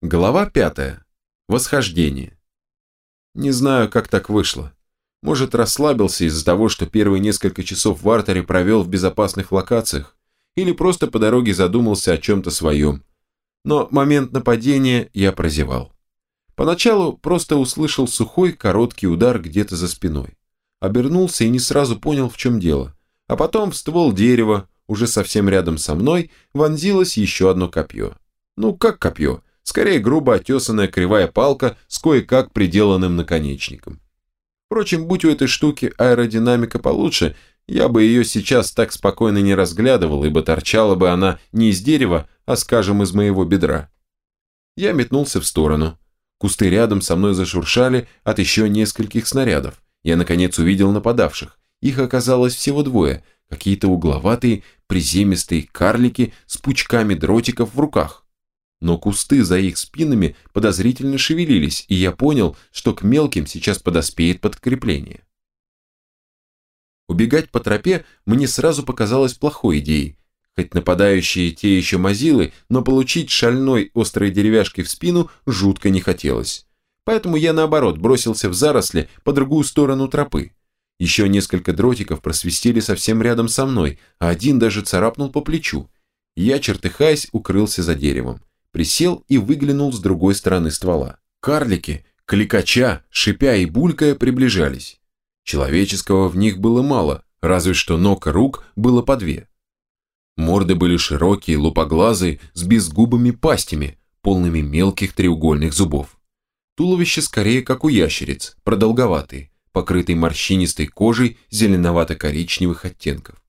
Глава пятая. Восхождение. Не знаю, как так вышло. Может, расслабился из-за того, что первые несколько часов в артере провел в безопасных локациях, или просто по дороге задумался о чем-то своем. Но момент нападения я прозевал. Поначалу просто услышал сухой, короткий удар где-то за спиной. Обернулся и не сразу понял, в чем дело. А потом в ствол дерева, уже совсем рядом со мной, вонзилось еще одно копье. Ну, как копье? Скорее грубо отесанная кривая палка с кое-как приделанным наконечником. Впрочем, будь у этой штуки аэродинамика получше, я бы ее сейчас так спокойно не разглядывал, ибо торчала бы она не из дерева, а, скажем, из моего бедра. Я метнулся в сторону. Кусты рядом со мной зашуршали от еще нескольких снарядов. Я, наконец, увидел нападавших. Их оказалось всего двое, какие-то угловатые, приземистые карлики с пучками дротиков в руках но кусты за их спинами подозрительно шевелились, и я понял, что к мелким сейчас подоспеет подкрепление. Убегать по тропе мне сразу показалось плохой идеей, хоть нападающие те еще мазилы, но получить шальной острой деревяшкой в спину жутко не хотелось. Поэтому я наоборот бросился в заросли по другую сторону тропы. Еще несколько дротиков просвистели совсем рядом со мной, а один даже царапнул по плечу. Я, чертыхаясь, укрылся за деревом присел и выглянул с другой стороны ствола. Карлики, кликача, шипя и булькая, приближались. Человеческого в них было мало, разве что ног и рук было по две. Морды были широкие, лупоглазые, с безгубыми пастями, полными мелких треугольных зубов. Туловище скорее как у ящериц, продолговатые, покрытые морщинистой кожей зеленовато-коричневых оттенков.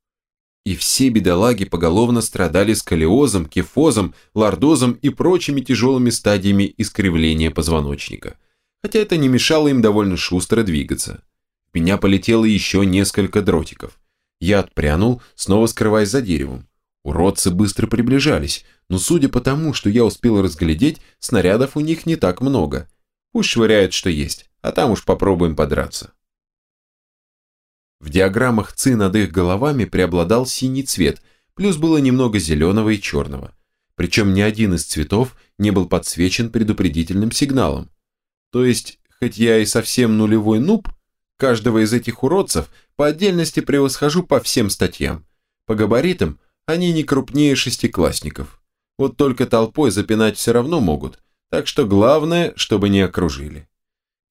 И все бедолаги поголовно страдали сколиозом, кифозом, лордозом и прочими тяжелыми стадиями искривления позвоночника. Хотя это не мешало им довольно шустро двигаться. В меня полетело еще несколько дротиков. Я отпрянул, снова скрываясь за деревом. Уродцы быстро приближались, но судя по тому, что я успел разглядеть, снарядов у них не так много. Пусть швыряют, что есть, а там уж попробуем подраться. В диаграммах ЦИ над их головами преобладал синий цвет, плюс было немного зеленого и черного. Причем ни один из цветов не был подсвечен предупредительным сигналом. То есть, хоть я и совсем нулевой нуб, каждого из этих уродцев по отдельности превосхожу по всем статьям. По габаритам они не крупнее шестиклассников. Вот только толпой запинать все равно могут, так что главное, чтобы не окружили.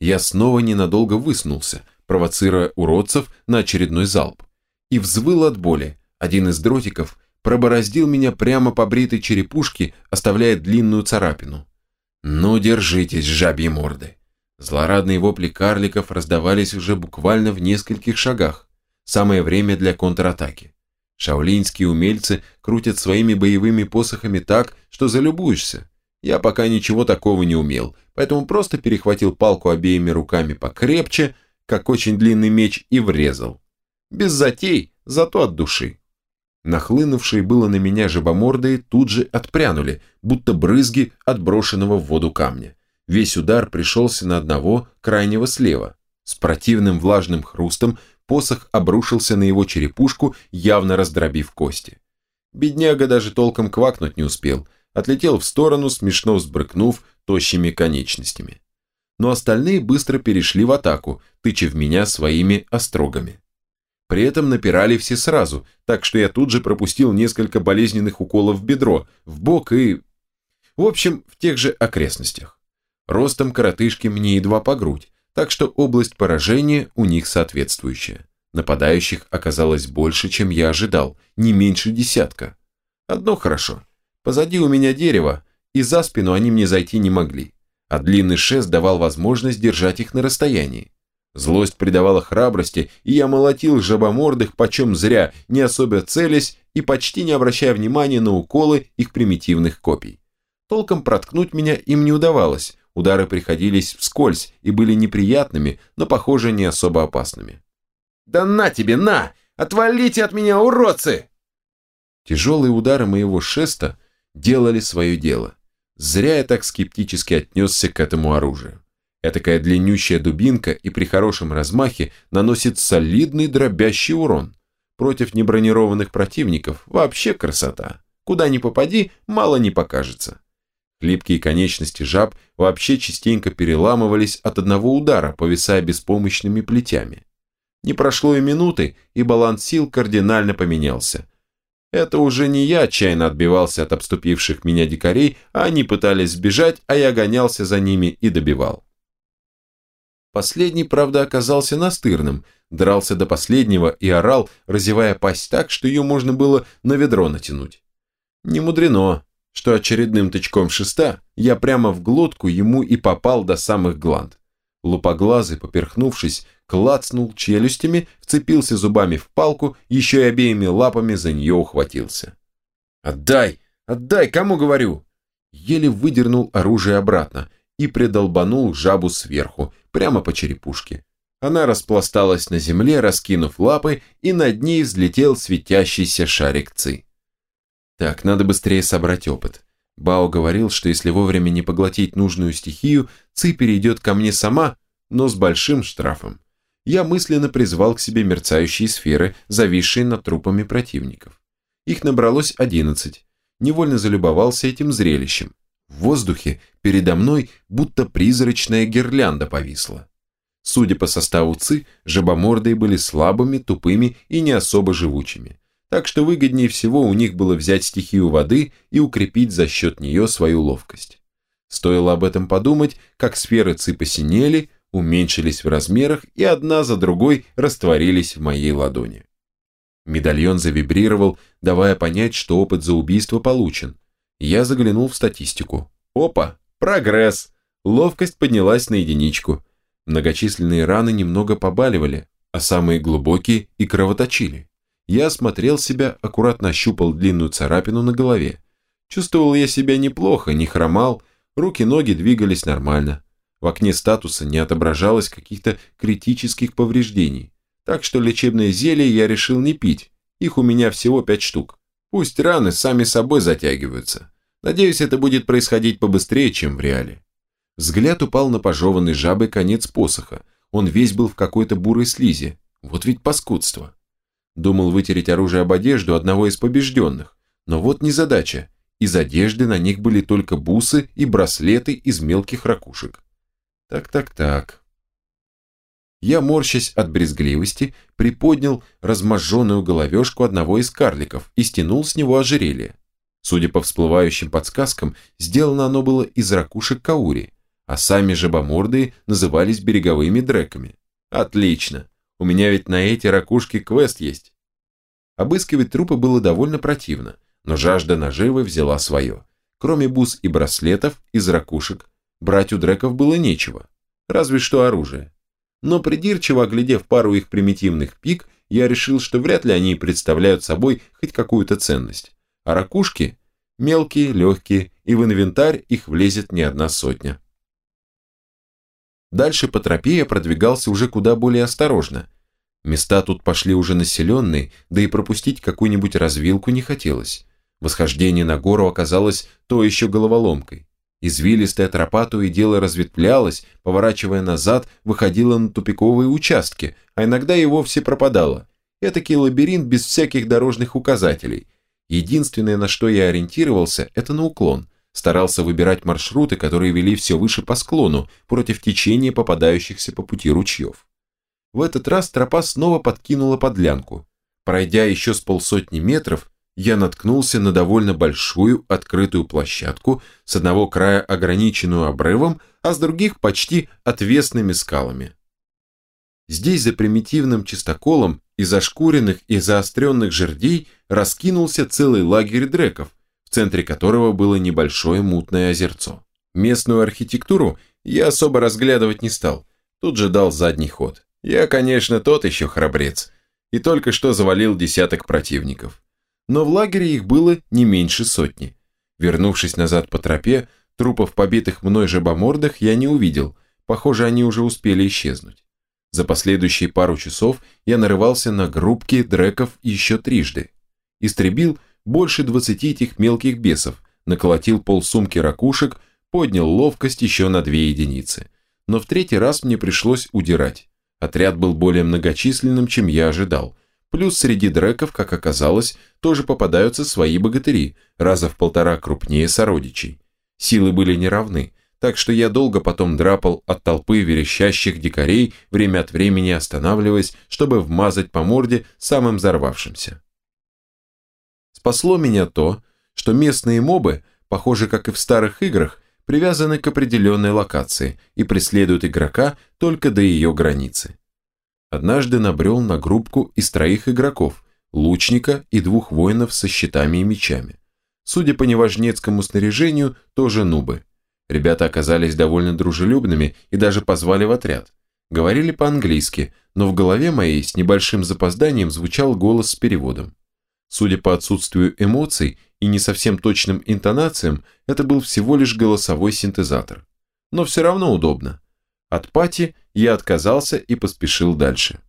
Я снова ненадолго высунулся – провоцируя уродцев на очередной залп. И взвыл от боли. Один из дротиков пробороздил меня прямо по бритой черепушке, оставляя длинную царапину. «Ну, держитесь, жабьи морды!» Злорадные вопли карликов раздавались уже буквально в нескольких шагах. Самое время для контратаки. Шаолинские умельцы крутят своими боевыми посохами так, что залюбуешься. Я пока ничего такого не умел, поэтому просто перехватил палку обеими руками покрепче, как очень длинный меч, и врезал. Без затей, зато от души. Нахлынувшие было на меня жабомордые тут же отпрянули, будто брызги от брошенного в воду камня. Весь удар пришелся на одного, крайнего слева. С противным влажным хрустом посох обрушился на его черепушку, явно раздробив кости. Бедняга даже толком квакнуть не успел, отлетел в сторону, смешно взбрыкнув тощими конечностями но остальные быстро перешли в атаку, тыча в меня своими острогами. При этом напирали все сразу, так что я тут же пропустил несколько болезненных уколов в бедро, в бок и... В общем, в тех же окрестностях. Ростом коротышки мне едва по грудь, так что область поражения у них соответствующая. Нападающих оказалось больше, чем я ожидал, не меньше десятка. Одно хорошо. Позади у меня дерево, и за спину они мне зайти не могли а длинный шест давал возможность держать их на расстоянии. Злость придавала храбрости, и я молотил жабомордых почем зря, не особо целясь и почти не обращая внимания на уколы их примитивных копий. Толком проткнуть меня им не удавалось, удары приходились вскользь и были неприятными, но, похоже, не особо опасными. «Да на тебе, на! Отвалите от меня, уродцы!» Тяжелые удары моего шеста делали свое дело. Зря я так скептически отнесся к этому оружию. Этакая длиннющая дубинка и при хорошем размахе наносит солидный дробящий урон. Против небронированных противников вообще красота. Куда ни попади, мало не покажется. Хлипкие конечности жаб вообще частенько переламывались от одного удара, повисая беспомощными плетями. Не прошло и минуты, и баланс сил кардинально поменялся. Это уже не я отчаянно отбивался от обступивших меня дикарей, а они пытались сбежать, а я гонялся за ними и добивал. Последний, правда, оказался настырным, дрался до последнего и орал, разевая пасть так, что ее можно было на ведро натянуть. Не мудрено, что очередным тычком шеста я прямо в глотку ему и попал до самых гланд. Лупоглазый, поперхнувшись, клацнул челюстями, вцепился зубами в палку, еще и обеими лапами за нее ухватился. «Отдай! Отдай! Кому говорю?» Еле выдернул оружие обратно и придолбанул жабу сверху, прямо по черепушке. Она распласталась на земле, раскинув лапы, и над ней взлетел светящийся шарик ци. Так, надо быстрее собрать опыт. Бао говорил, что если вовремя не поглотить нужную стихию, ци перейдет ко мне сама, но с большим штрафом я мысленно призвал к себе мерцающие сферы, зависшие над трупами противников. Их набралось одиннадцать. Невольно залюбовался этим зрелищем. В воздухе передо мной будто призрачная гирлянда повисла. Судя по составу ЦИ, жабомордые были слабыми, тупыми и не особо живучими. Так что выгоднее всего у них было взять стихию воды и укрепить за счет нее свою ловкость. Стоило об этом подумать, как сферы ЦИ посинели, уменьшились в размерах и одна за другой растворились в моей ладони. Медальон завибрировал, давая понять, что опыт за убийство получен. Я заглянул в статистику. Опа, прогресс! Ловкость поднялась на единичку. Многочисленные раны немного побаливали, а самые глубокие и кровоточили. Я осмотрел себя, аккуратно ощупал длинную царапину на голове. Чувствовал я себя неплохо, не хромал, руки-ноги двигались нормально. В окне статуса не отображалось каких-то критических повреждений, так что лечебные зелья я решил не пить, их у меня всего пять штук. Пусть раны сами собой затягиваются. Надеюсь, это будет происходить побыстрее, чем в реале. Взгляд упал на пожеванный жабой конец посоха. Он весь был в какой-то бурой слизи. Вот ведь паскудство. Думал вытереть оружие об одежду одного из побежденных. Но вот незадача. Из одежды на них были только бусы и браслеты из мелких ракушек. Так-так-так. Я, морщась от брезгливости, приподнял разможженную головешку одного из карликов и стянул с него ожерелье. Судя по всплывающим подсказкам, сделано оно было из ракушек каури, а сами жабомордые назывались береговыми дреками. Отлично, у меня ведь на эти ракушки квест есть. Обыскивать трупы было довольно противно, но жажда наживы взяла свое. Кроме бус и браслетов из ракушек, Брать у дреков было нечего, разве что оружие. Но придирчиво оглядев пару их примитивных пик, я решил, что вряд ли они представляют собой хоть какую-то ценность. А ракушки – мелкие, легкие, и в инвентарь их влезет не одна сотня. Дальше по тропе я продвигался уже куда более осторожно. Места тут пошли уже населенные, да и пропустить какую-нибудь развилку не хотелось. Восхождение на гору оказалось то еще головоломкой. Извилистая тропа то и дело разветвлялась, поворачивая назад, выходила на тупиковые участки, а иногда и вовсе пропадала. Этакий лабиринт без всяких дорожных указателей. Единственное, на что я ориентировался, это на уклон. Старался выбирать маршруты, которые вели все выше по склону, против течения попадающихся по пути ручьев. В этот раз тропа снова подкинула подлянку. Пройдя еще с полсотни метров, я наткнулся на довольно большую открытую площадку, с одного края ограниченную обрывом, а с других почти отвесными скалами. Здесь за примитивным чистоколом из ошкуренных и заостренных жердей раскинулся целый лагерь дреков, в центре которого было небольшое мутное озерцо. Местную архитектуру я особо разглядывать не стал, тут же дал задний ход. Я, конечно, тот еще храбрец, и только что завалил десяток противников но в лагере их было не меньше сотни. Вернувшись назад по тропе, трупов побитых мной жабомордых я не увидел, похоже, они уже успели исчезнуть. За последующие пару часов я нарывался на группки дреков еще трижды. Истребил больше двадцати этих мелких бесов, наколотил полсумки ракушек, поднял ловкость еще на две единицы. Но в третий раз мне пришлось удирать. Отряд был более многочисленным, чем я ожидал – Плюс среди дреков, как оказалось, тоже попадаются свои богатыри, раза в полтора крупнее сородичей. Силы были неравны, так что я долго потом драпал от толпы верещащих дикарей, время от времени останавливаясь, чтобы вмазать по морде самым взорвавшимся. Спасло меня то, что местные мобы, похоже, как и в старых играх, привязаны к определенной локации и преследуют игрока только до ее границы. Однажды набрел на группку из троих игроков, лучника и двух воинов со щитами и мечами. Судя по неважнецкому снаряжению, тоже нубы. Ребята оказались довольно дружелюбными и даже позвали в отряд. Говорили по-английски, но в голове моей с небольшим запозданием звучал голос с переводом. Судя по отсутствию эмоций и не совсем точным интонациям, это был всего лишь голосовой синтезатор. Но все равно удобно. От пати я отказался и поспешил дальше.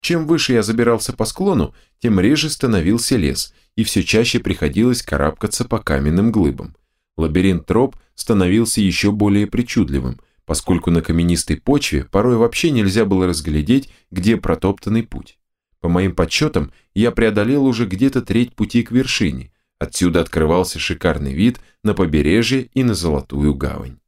Чем выше я забирался по склону, тем реже становился лес, и все чаще приходилось карабкаться по каменным глыбам. Лабиринт троп становился еще более причудливым, поскольку на каменистой почве порой вообще нельзя было разглядеть, где протоптанный путь. По моим подсчетам, я преодолел уже где-то треть пути к вершине. Отсюда открывался шикарный вид на побережье и на Золотую гавань.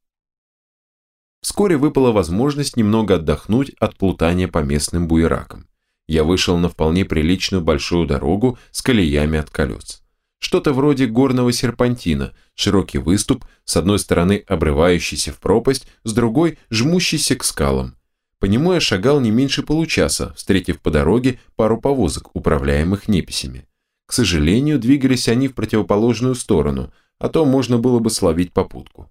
Вскоре выпала возможность немного отдохнуть от плутания по местным буеракам. Я вышел на вполне приличную большую дорогу с колеями от колес. Что-то вроде горного серпантина, широкий выступ, с одной стороны обрывающийся в пропасть, с другой жмущийся к скалам. По нему я шагал не меньше получаса, встретив по дороге пару повозок, управляемых неписями. К сожалению, двигались они в противоположную сторону, а то можно было бы словить попутку.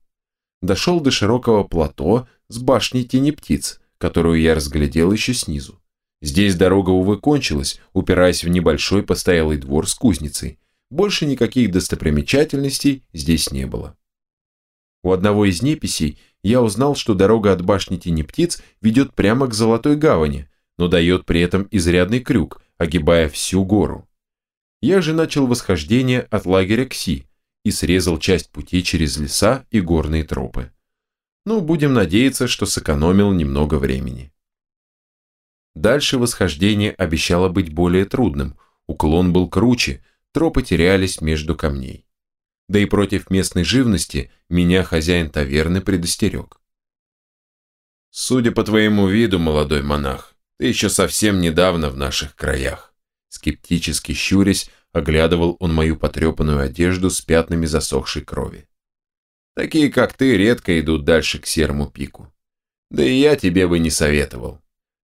Дошел до широкого плато с башней тени птиц, которую я разглядел еще снизу. Здесь дорога, увы, кончилась, упираясь в небольшой постоялый двор с кузницей. Больше никаких достопримечательностей здесь не было. У одного из неписей я узнал, что дорога от башни Тени Птиц ведет прямо к Золотой Гавани, но дает при этом изрядный крюк, огибая всю гору. Я же начал восхождение от лагеря Кси и срезал часть пути через леса и горные тропы. Ну, будем надеяться, что сэкономил немного времени. Дальше восхождение обещало быть более трудным, уклон был круче, тропы терялись между камней. Да и против местной живности меня хозяин таверны предостерег. «Судя по твоему виду, молодой монах, ты еще совсем недавно в наших краях». Скептически щурясь, оглядывал он мою потрепанную одежду с пятнами засохшей крови. «Такие, как ты, редко идут дальше к серому пику. Да и я тебе бы не советовал.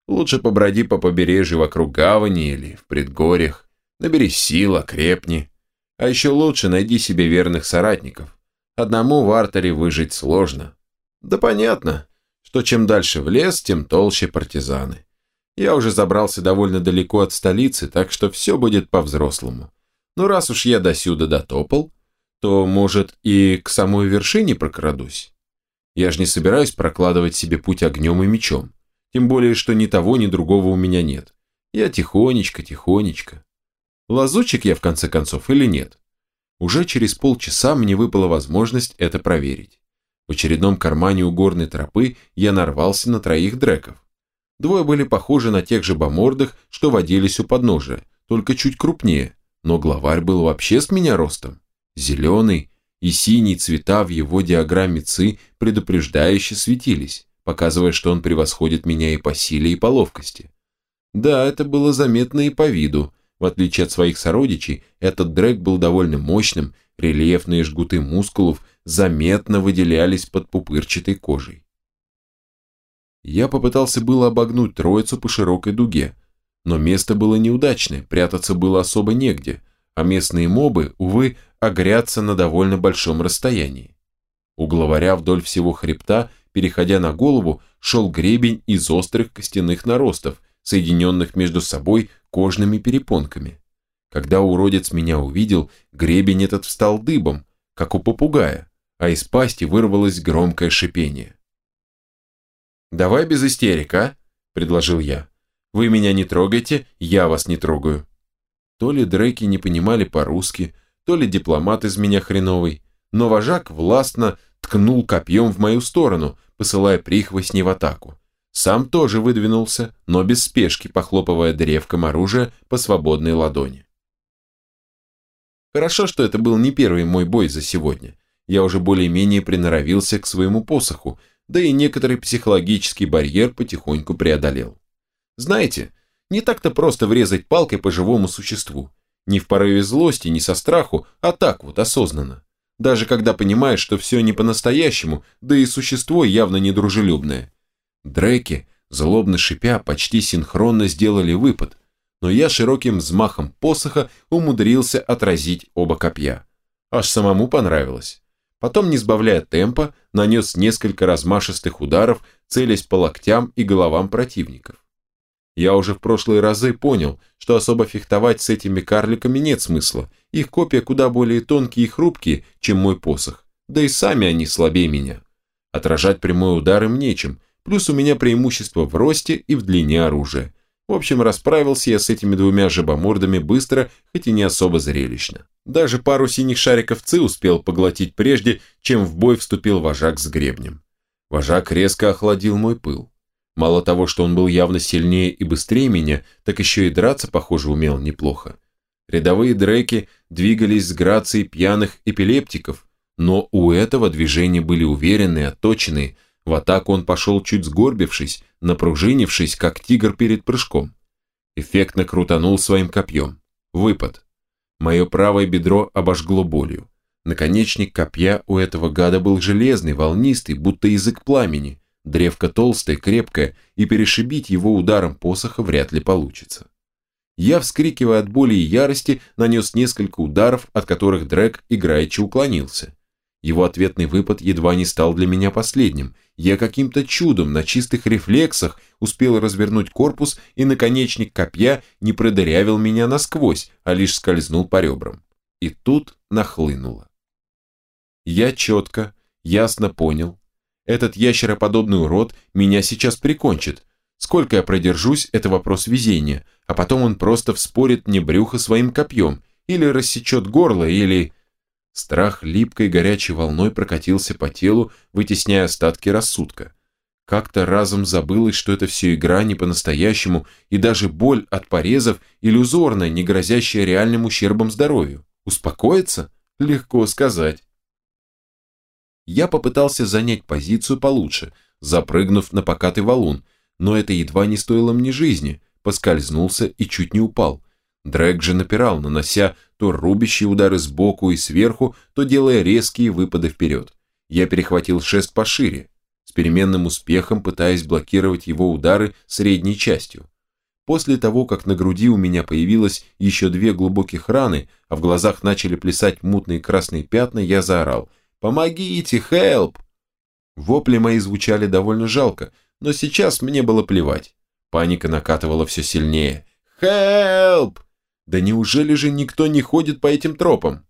Лучше поброди по побережью вокруг гавани или в предгорьях, набери сил, окрепни. А еще лучше найди себе верных соратников. Одному в артере выжить сложно. Да понятно, что чем дальше в лес, тем толще партизаны. Я уже забрался довольно далеко от столицы, так что все будет по-взрослому. Но раз уж я досюда дотопал, то, может, и к самой вершине прокрадусь. Я же не собираюсь прокладывать себе путь огнем и мечом. Тем более, что ни того, ни другого у меня нет. Я тихонечко, тихонечко. Лазучик я в конце концов или нет? Уже через полчаса мне выпала возможность это проверить. В очередном кармане у горной тропы я нарвался на троих дреков. Двое были похожи на тех же бомордых, что водились у подножия, только чуть крупнее, но главарь был вообще с меня ростом. Зеленый и синий цвета в его диаграмме ЦИ предупреждающе светились показывая, что он превосходит меня и по силе, и по ловкости. Да, это было заметно и по виду. В отличие от своих сородичей, этот дрэк был довольно мощным, рельефные жгуты мускулов заметно выделялись под пупырчатой кожей. Я попытался было обогнуть троицу по широкой дуге, но место было неудачное, прятаться было особо негде, а местные мобы, увы, огрятся на довольно большом расстоянии. У главаря вдоль всего хребта переходя на голову, шел гребень из острых костяных наростов, соединенных между собой кожными перепонками. Когда уродец меня увидел, гребень этот встал дыбом, как у попугая, а из пасти вырвалось громкое шипение. «Давай без истерик, а?» – предложил я. «Вы меня не трогайте, я вас не трогаю». То ли дреки не понимали по-русски, то ли дипломат из меня хреновый, но вожак властно ткнул копьем в мою сторону, посылая прихвостни в атаку. Сам тоже выдвинулся, но без спешки, похлопывая древком оружия по свободной ладони. Хорошо, что это был не первый мой бой за сегодня. я уже более-менее приноровился к своему посоху, да и некоторый психологический барьер потихоньку преодолел. Знаете, не так-то просто врезать палкой по живому существу. Не в порыве злости, не со страху, а так вот, осознанно. Даже когда понимаешь, что все не по-настоящему, да и существо явно недружелюбное. Дреки, злобно шипя, почти синхронно сделали выпад, но я широким взмахом посоха умудрился отразить оба копья. Аж самому понравилось. Потом, не сбавляя темпа, нанес несколько размашистых ударов, целясь по локтям и головам противников. Я уже в прошлые разы понял, что особо фехтовать с этими карликами нет смысла, их копья куда более тонкие и хрупкие, чем мой посох, да и сами они слабее меня. Отражать прямой удар им нечем, плюс у меня преимущество в росте и в длине оружия, в общем, расправился я с этими двумя жабомордами быстро, хоть и не особо зрелищно. Даже пару синих шариков ЦИ успел поглотить прежде, чем в бой вступил вожак с гребнем. Вожак резко охладил мой пыл. Мало того, что он был явно сильнее и быстрее меня, так еще и драться, похоже, умел неплохо. Рядовые дреки двигались с грацией пьяных эпилептиков, но у этого движения были уверенные, отточенные, в атаку он пошел чуть сгорбившись, напружинившись, как тигр перед прыжком. Эффектно крутанул своим копьем. Выпад. Мое правое бедро обожгло болью. Наконечник копья у этого гада был железный, волнистый, будто язык пламени. Древко толстое, крепкое, и перешибить его ударом посоха вряд ли получится. Я, вскрикивая от боли и ярости, нанес несколько ударов, от которых Дрэк играючи уклонился. Его ответный выпад едва не стал для меня последним. Я каким-то чудом на чистых рефлексах успел развернуть корпус, и наконечник копья не продырявил меня насквозь, а лишь скользнул по ребрам. И тут нахлынуло. Я четко, ясно понял. Этот ящероподобный урод меня сейчас прикончит. Сколько я продержусь, это вопрос везения, а потом он просто вспорит мне брюхо своим копьем, или рассечет горло, или... Страх липкой горячей волной прокатился по телу, вытесняя остатки рассудка. Как-то разом забылось, что это все игра не по-настоящему, и даже боль от порезов иллюзорная, не грозящая реальным ущербом здоровью. Успокоиться? Легко сказать. Я попытался занять позицию получше, запрыгнув на покатый валун, но это едва не стоило мне жизни, поскользнулся и чуть не упал. Дрэк же напирал, нанося то рубящие удары сбоку и сверху, то делая резкие выпады вперед. Я перехватил шест пошире, с переменным успехом пытаясь блокировать его удары средней частью. После того, как на груди у меня появилось еще две глубоких раны, а в глазах начали плясать мутные красные пятна, я заорал «Помогите, хелп!». Вопли мои звучали довольно жалко, но сейчас мне было плевать. Паника накатывала все сильнее. «Хелп!» Да неужели же никто не ходит по этим тропам?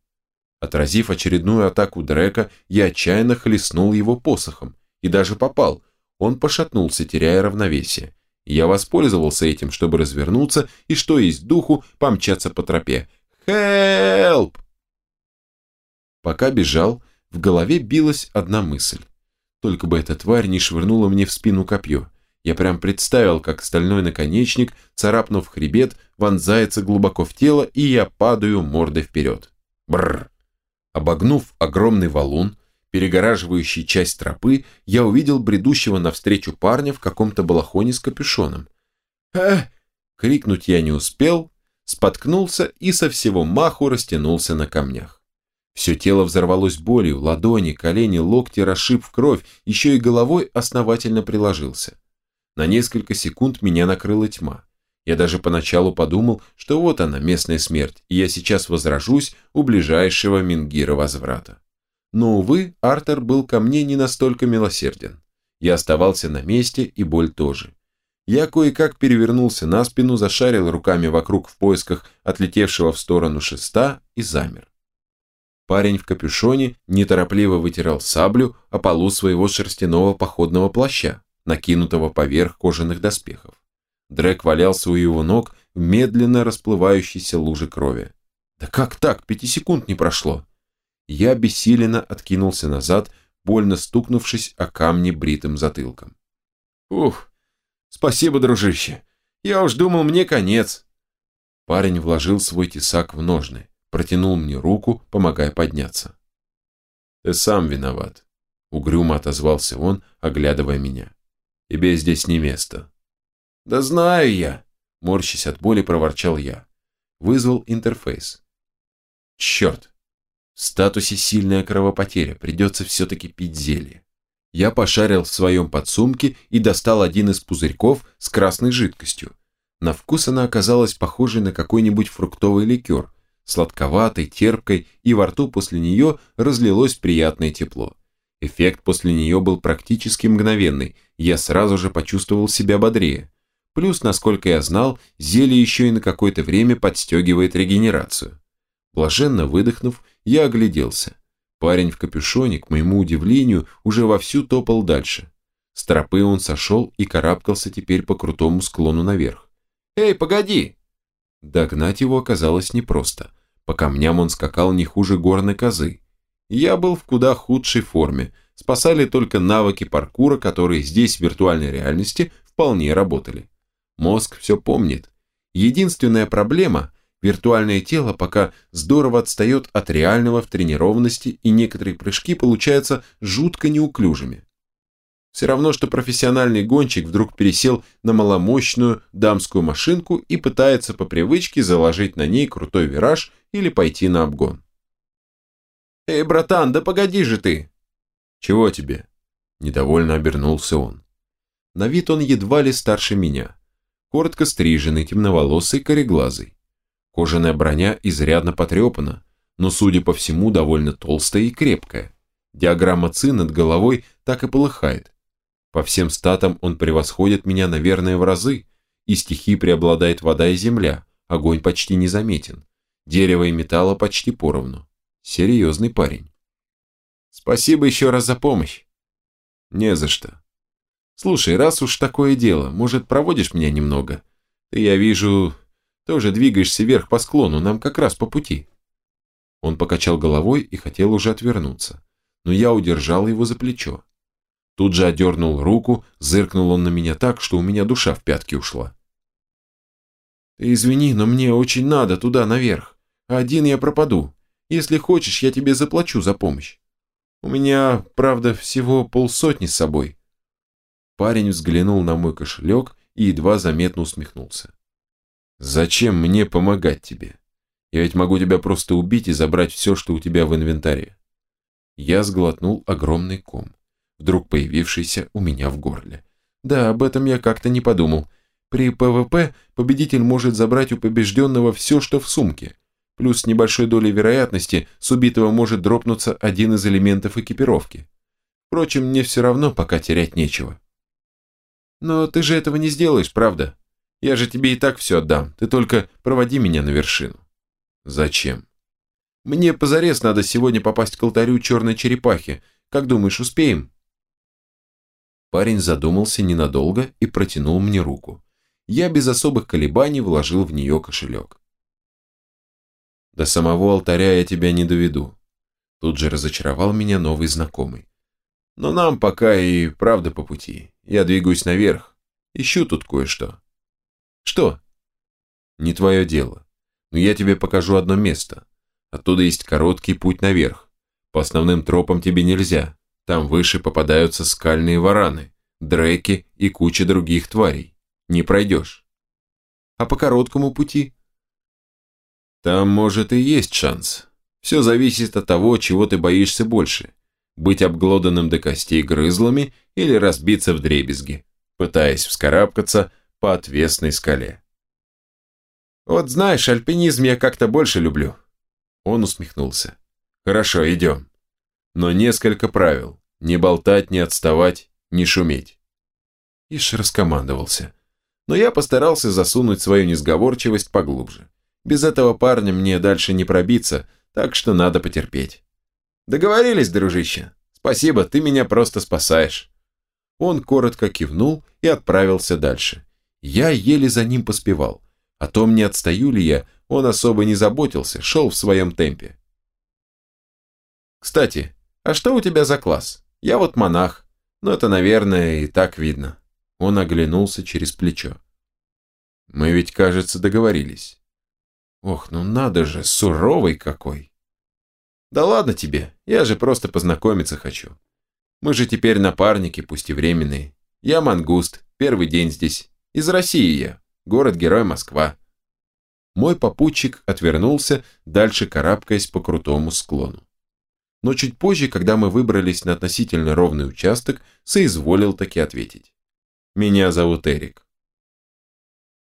Отразив очередную атаку Дрека, я отчаянно хлестнул его посохом. И даже попал. Он пошатнулся, теряя равновесие. Я воспользовался этим, чтобы развернуться и, что есть духу, помчаться по тропе. «Хелп!» Пока бежал, в голове билась одна мысль. Только бы эта тварь не швырнула мне в спину копье. Я прям представил, как стальной наконечник, царапнув хребет, вонзается глубоко в тело, и я падаю мордой вперед. Бррр. Обогнув огромный валун, перегораживающий часть тропы, я увидел бредущего навстречу парня в каком-то балахоне с капюшоном. «Э!» Крикнуть я не успел, споткнулся и со всего маху растянулся на камнях. Все тело взорвалось болью, ладони, колени, локти расшиб в кровь, еще и головой основательно приложился. На несколько секунд меня накрыла тьма. Я даже поначалу подумал, что вот она, местная смерть, и я сейчас возражусь у ближайшего Мингира возврата. Но, увы, Артер был ко мне не настолько милосерден. Я оставался на месте, и боль тоже. Я кое-как перевернулся на спину, зашарил руками вокруг в поисках отлетевшего в сторону шеста и замер. Парень в капюшоне неторопливо вытирал саблю о полу своего шерстяного походного плаща накинутого поверх кожаных доспехов. Дрек валялся у его ног в медленно расплывающейся луже крови. Да как так? Пяти секунд не прошло. Я бессиленно откинулся назад, больно стукнувшись о камни бритым затылком. Ух, спасибо, дружище. Я уж думал, мне конец. Парень вложил свой тесак в ножны, протянул мне руку, помогая подняться. Ты сам виноват. Угрюмо отозвался он, оглядывая меня. Тебе здесь не место. Да знаю я, морщась от боли, проворчал я. Вызвал интерфейс. Черт. В статусе сильная кровопотеря, придется все-таки пить зелье. Я пошарил в своем подсумке и достал один из пузырьков с красной жидкостью. На вкус она оказалась похожей на какой-нибудь фруктовый ликер, сладковатой, терпкой, и во рту после нее разлилось приятное тепло. Эффект после нее был практически мгновенный, я сразу же почувствовал себя бодрее. Плюс, насколько я знал, зелье еще и на какое-то время подстегивает регенерацию. Блаженно выдохнув, я огляделся. Парень в капюшоне, к моему удивлению, уже вовсю топал дальше. С тропы он сошел и карабкался теперь по крутому склону наверх. «Эй, погоди!» Догнать его оказалось непросто. По камням он скакал не хуже горной козы. Я был в куда худшей форме, спасали только навыки паркура, которые здесь в виртуальной реальности вполне работали. Мозг все помнит. Единственная проблема – виртуальное тело пока здорово отстает от реального в тренированности и некоторые прыжки получаются жутко неуклюжими. Все равно, что профессиональный гонщик вдруг пересел на маломощную дамскую машинку и пытается по привычке заложить на ней крутой вираж или пойти на обгон. «Эй, братан, да погоди же ты!» «Чего тебе?» Недовольно обернулся он. На вид он едва ли старше меня. Коротко стриженный, темноволосый, кореглазый. Кожаная броня изрядно потрепана, но, судя по всему, довольно толстая и крепкая. Диаграмма ЦИ над головой так и полыхает. По всем статам он превосходит меня, наверное, в разы. И стихи преобладает вода и земля, огонь почти незаметен. Дерево и металла почти поровну. Серьезный парень. Спасибо еще раз за помощь. Не за что. Слушай, раз уж такое дело, может, проводишь меня немного? Ты, я вижу, тоже двигаешься вверх по склону, нам как раз по пути. Он покачал головой и хотел уже отвернуться, но я удержал его за плечо. Тут же одернул руку, зыркнул он на меня так, что у меня душа в пятки ушла. Ты извини, но мне очень надо туда наверх. Один я пропаду. Если хочешь, я тебе заплачу за помощь. У меня, правда, всего полсотни с собой». Парень взглянул на мой кошелек и едва заметно усмехнулся. «Зачем мне помогать тебе? Я ведь могу тебя просто убить и забрать все, что у тебя в инвентаре». Я сглотнул огромный ком, вдруг появившийся у меня в горле. Да, об этом я как-то не подумал. При ПВП победитель может забрать у побежденного все, что в сумке, плюс с небольшой долей вероятности с убитого может дропнуться один из элементов экипировки. Впрочем, мне все равно пока терять нечего. Но ты же этого не сделаешь, правда? Я же тебе и так все отдам, ты только проводи меня на вершину. Зачем? Мне позарез надо сегодня попасть к алтарю черной черепахи. Как думаешь, успеем? Парень задумался ненадолго и протянул мне руку. Я без особых колебаний вложил в нее кошелек. До самого алтаря я тебя не доведу. Тут же разочаровал меня новый знакомый. Но нам пока и правда по пути. Я двигаюсь наверх. Ищу тут кое-что. Что? Не твое дело. Но я тебе покажу одно место. Оттуда есть короткий путь наверх. По основным тропам тебе нельзя. Там выше попадаются скальные вараны, дреки и куча других тварей. Не пройдешь. А по короткому пути там, может, и есть шанс. Все зависит от того, чего ты боишься больше. Быть обглоданным до костей грызлами или разбиться в дребезги, пытаясь вскарабкаться по отвесной скале. Вот знаешь, альпинизм я как-то больше люблю. Он усмехнулся. Хорошо, идем. Но несколько правил. Не болтать, не отставать, не шуметь. Иш раскомандовался. Но я постарался засунуть свою несговорчивость поглубже. Без этого парня мне дальше не пробиться, так что надо потерпеть. Договорились, дружище? Спасибо, ты меня просто спасаешь. Он коротко кивнул и отправился дальше. Я еле за ним поспевал. О том, не отстаю ли я, он особо не заботился, шел в своем темпе. Кстати, а что у тебя за класс? Я вот монах. Но это, наверное, и так видно. Он оглянулся через плечо. Мы ведь, кажется, договорились. Ох, ну надо же, суровый какой. Да ладно тебе, я же просто познакомиться хочу. Мы же теперь напарники, пусть и временные. Я мангуст, первый день здесь. Из России я, город-герой Москва. Мой попутчик отвернулся, дальше карабкаясь по крутому склону. Но чуть позже, когда мы выбрались на относительно ровный участок, соизволил таки ответить. Меня зовут Эрик.